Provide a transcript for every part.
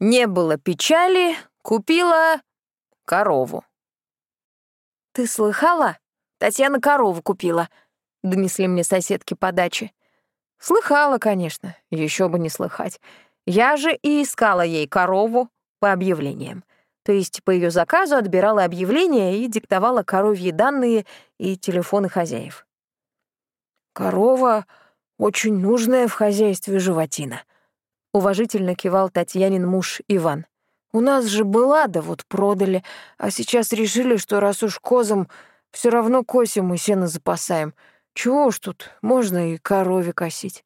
Не было печали, купила корову. «Ты слыхала? Татьяна корову купила», — донесли мне соседки по даче. Слыхала, конечно, еще бы не слыхать. Я же и искала ей корову по объявлениям. То есть по ее заказу отбирала объявления и диктовала коровьи данные и телефоны хозяев. «Корова очень нужная в хозяйстве животина», — уважительно кивал Татьянин муж Иван. «У нас же была, да вот продали, а сейчас решили, что раз уж козам все равно косим и сено запасаем, чего уж тут, можно и корове косить».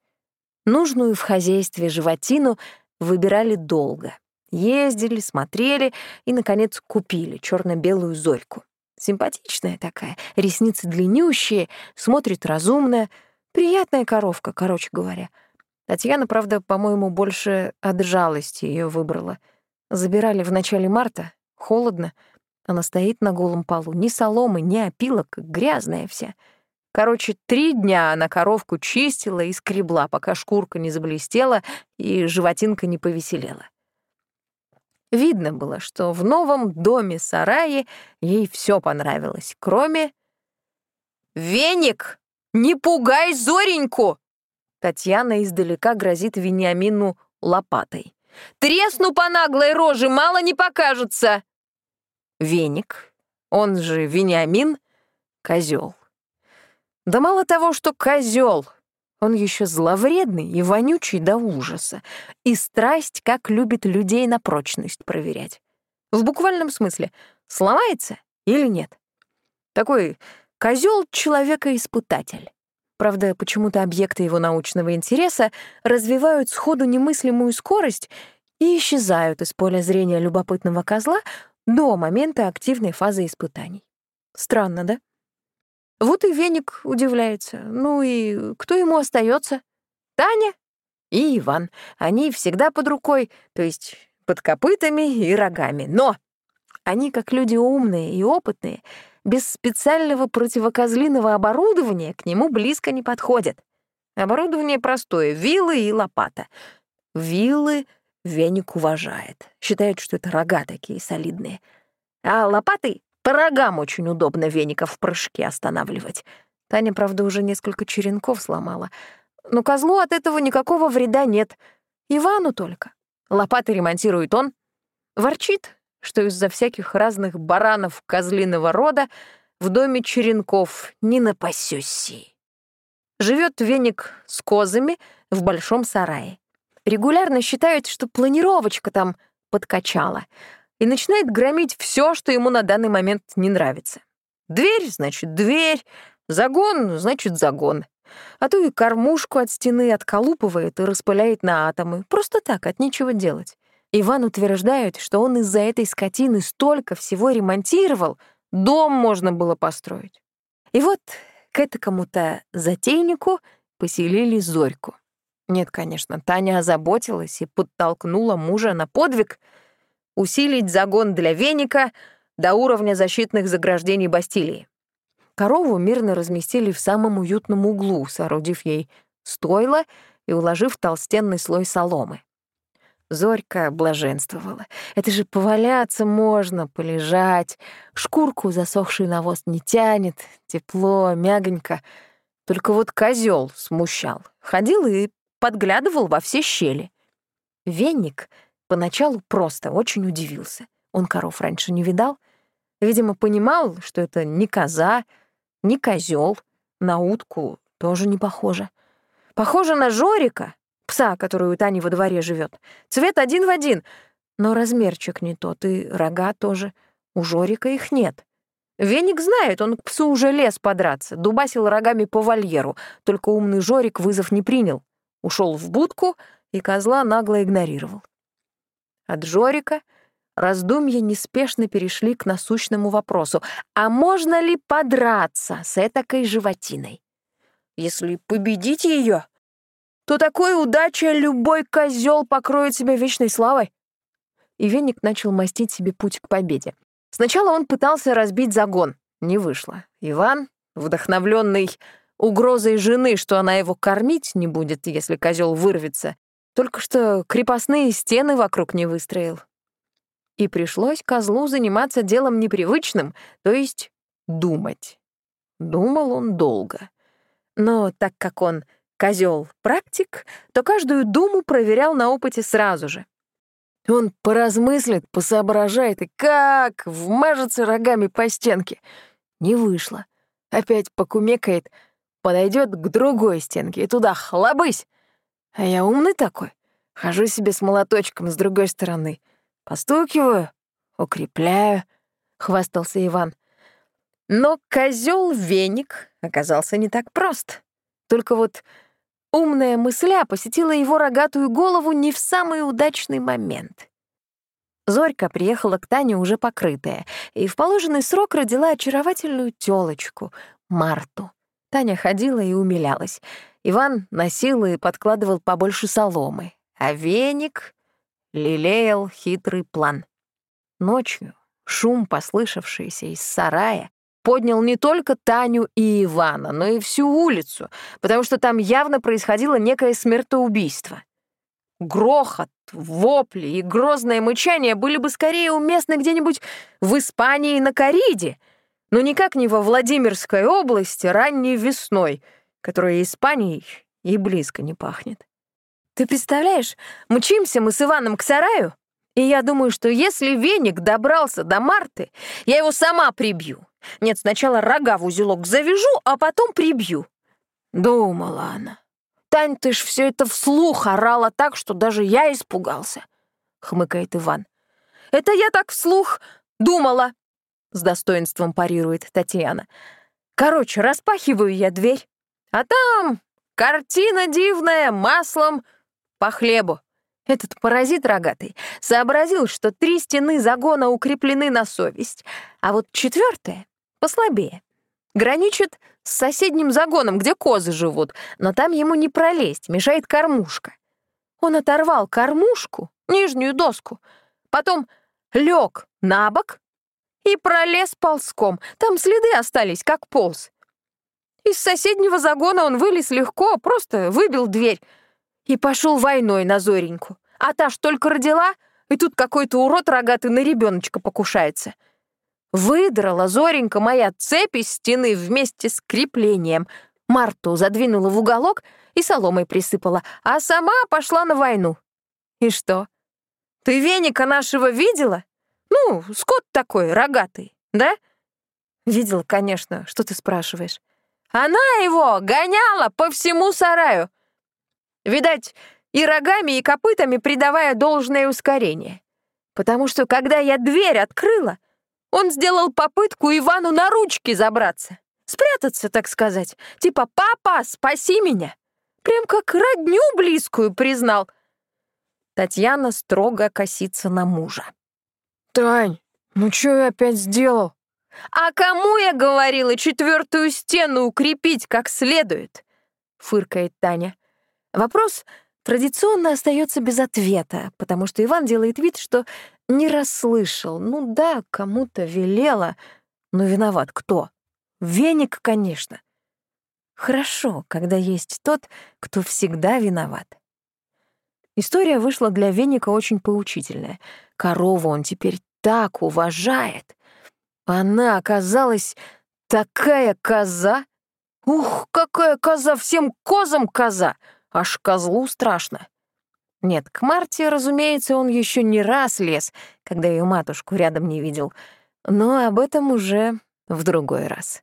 Нужную в хозяйстве животину выбирали долго. Ездили, смотрели и, наконец, купили черно белую зорьку. Симпатичная такая, ресницы длиннющие, смотрит разумная, приятная коровка, короче говоря. Татьяна, правда, по-моему, больше от жалости ее выбрала. Забирали в начале марта, холодно. Она стоит на голом полу, ни соломы, ни опилок, грязная вся. Короче, три дня она коровку чистила и скребла, пока шкурка не заблестела и животинка не повеселела. Видно было, что в новом доме-сарае ей все понравилось, кроме... «Веник! Не пугай Зореньку!» Татьяна издалека грозит Вениамину лопатой. «Тресну по наглой роже, мало не покажется!» Веник, он же Вениамин, козел. Да мало того, что козел, он еще зловредный и вонючий до ужаса. И страсть, как любит людей на прочность проверять. В буквальном смысле, сломается или нет. Такой козел человека-испытатель. Правда, почему-то объекты его научного интереса развивают сходу немыслимую скорость и исчезают из поля зрения любопытного козла до момента активной фазы испытаний. Странно, да? Вот и веник удивляется. Ну и кто ему остается? Таня и Иван. Они всегда под рукой, то есть под копытами и рогами. Но они, как люди умные и опытные, без специального противокозлиного оборудования к нему близко не подходят. Оборудование простое — вилы и лопата. Вилы веник уважает, считает, что это рога такие солидные. А лопаты по рогам очень удобно веников в прыжке останавливать. Таня, правда, уже несколько черенков сломала. Но козлу от этого никакого вреда нет. Ивану только. Лопаты ремонтирует он. Ворчит, что из-за всяких разных баранов козлиного рода в доме черенков не напасёшься. Живет веник с козами в большом сарае. Регулярно считают, что планировочка там подкачала — и начинает громить все, что ему на данный момент не нравится. Дверь, значит, дверь, загон, значит, загон. А то и кормушку от стены отколупывает и распыляет на атомы. Просто так, от нечего делать. Иван утверждает, что он из-за этой скотины столько всего ремонтировал, дом можно было построить. И вот к этому-то затейнику поселили Зорьку. Нет, конечно, Таня озаботилась и подтолкнула мужа на подвиг — усилить загон для веника до уровня защитных заграждений Бастилии. Корову мирно разместили в самом уютном углу, соорудив ей стойло и уложив толстенный слой соломы. Зорька блаженствовала. Это же поваляться можно, полежать. Шкурку засохший навоз не тянет, тепло, мягонько. Только вот козел смущал. Ходил и подглядывал во все щели. Веник — Поначалу просто очень удивился. Он коров раньше не видал. Видимо, понимал, что это не коза, не козел, на утку тоже не похоже. Похоже на Жорика, пса, который у Тани во дворе живет. Цвет один в один, но размерчик не тот, и рога тоже. У Жорика их нет. Веник знает, он к псу уже лез подраться, дубасил рогами по вольеру, только умный Жорик вызов не принял. Ушел в будку и козла нагло игнорировал. От Жорика раздумья неспешно перешли к насущному вопросу. А можно ли подраться с этакой животиной? Если победить ее, то такой удачей любой козел покроет себя вечной славой. И веник начал мастить себе путь к победе. Сначала он пытался разбить загон. Не вышло. Иван, вдохновленный угрозой жены, что она его кормить не будет, если козел вырвется, Только что крепостные стены вокруг не выстроил. И пришлось козлу заниматься делом непривычным, то есть думать. Думал он долго. Но так как он козел практик, то каждую думу проверял на опыте сразу же. Он поразмыслит, посоображает и как вмажется рогами по стенке. Не вышло. Опять покумекает, подойдет к другой стенке и туда хлобысь. А я умный такой. Хожу себе с молоточком с другой стороны. Постукиваю, укрепляю, — хвастался Иван. Но козел веник оказался не так прост. Только вот умная мысля посетила его рогатую голову не в самый удачный момент. Зорька приехала к Тане уже покрытая и в положенный срок родила очаровательную тёлочку, Марту. Таня ходила и умилялась. Иван носил и подкладывал побольше соломы, а веник лелеял хитрый план. Ночью шум, послышавшийся из сарая, поднял не только Таню и Ивана, но и всю улицу, потому что там явно происходило некое смертоубийство. Грохот, вопли и грозное мычание были бы скорее уместны где-нибудь в Испании на Кариде, но никак не во Владимирской области ранней весной, которая Испанией и близко не пахнет. Ты представляешь, мчимся мы с Иваном к сараю, и я думаю, что если веник добрался до Марты, я его сама прибью. Нет, сначала рога в узелок завяжу, а потом прибью. Думала она. Тань, ты ж все это вслух орала так, что даже я испугался, хмыкает Иван. Это я так вслух думала, с достоинством парирует Татьяна. Короче, распахиваю я дверь, а там картина дивная, маслом по хлебу. Этот паразит рогатый сообразил, что три стены загона укреплены на совесть, а вот четвертая послабее. Граничит с соседним загоном, где козы живут, но там ему не пролезть, мешает кормушка. Он оторвал кормушку, нижнюю доску, потом лег на бок и пролез ползком. Там следы остались, как полз. Из соседнего загона он вылез легко, просто выбил дверь и пошел войной на Зореньку. А та ж только родила, и тут какой-то урод рогатый на ребеночка покушается. Выдрала Зоренька моя цепь из стены вместе с креплением. Марту задвинула в уголок и соломой присыпала, а сама пошла на войну. И что? Ты веника нашего видела? Ну, скот такой, рогатый, да? Видела, конечно, что ты спрашиваешь. Она его гоняла по всему сараю. Видать, и рогами, и копытами придавая должное ускорение. Потому что, когда я дверь открыла, он сделал попытку Ивану на ручки забраться. Спрятаться, так сказать. Типа «Папа, спаси меня!» Прям как родню близкую признал. Татьяна строго косится на мужа. «Тань, ну что я опять сделал?» «А кому я говорила четвертую стену укрепить как следует?» — фыркает Таня. Вопрос традиционно остается без ответа, потому что Иван делает вид, что не расслышал. Ну да, кому-то велела, но виноват кто? Веник, конечно. Хорошо, когда есть тот, кто всегда виноват. История вышла для Веника очень поучительная. Корову он теперь так уважает. Она оказалась такая коза. Ух, какая коза, всем козам коза! Аж козлу страшно. Нет, к Марте, разумеется, он еще не раз лез, когда ее матушку рядом не видел, но об этом уже в другой раз.